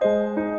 Música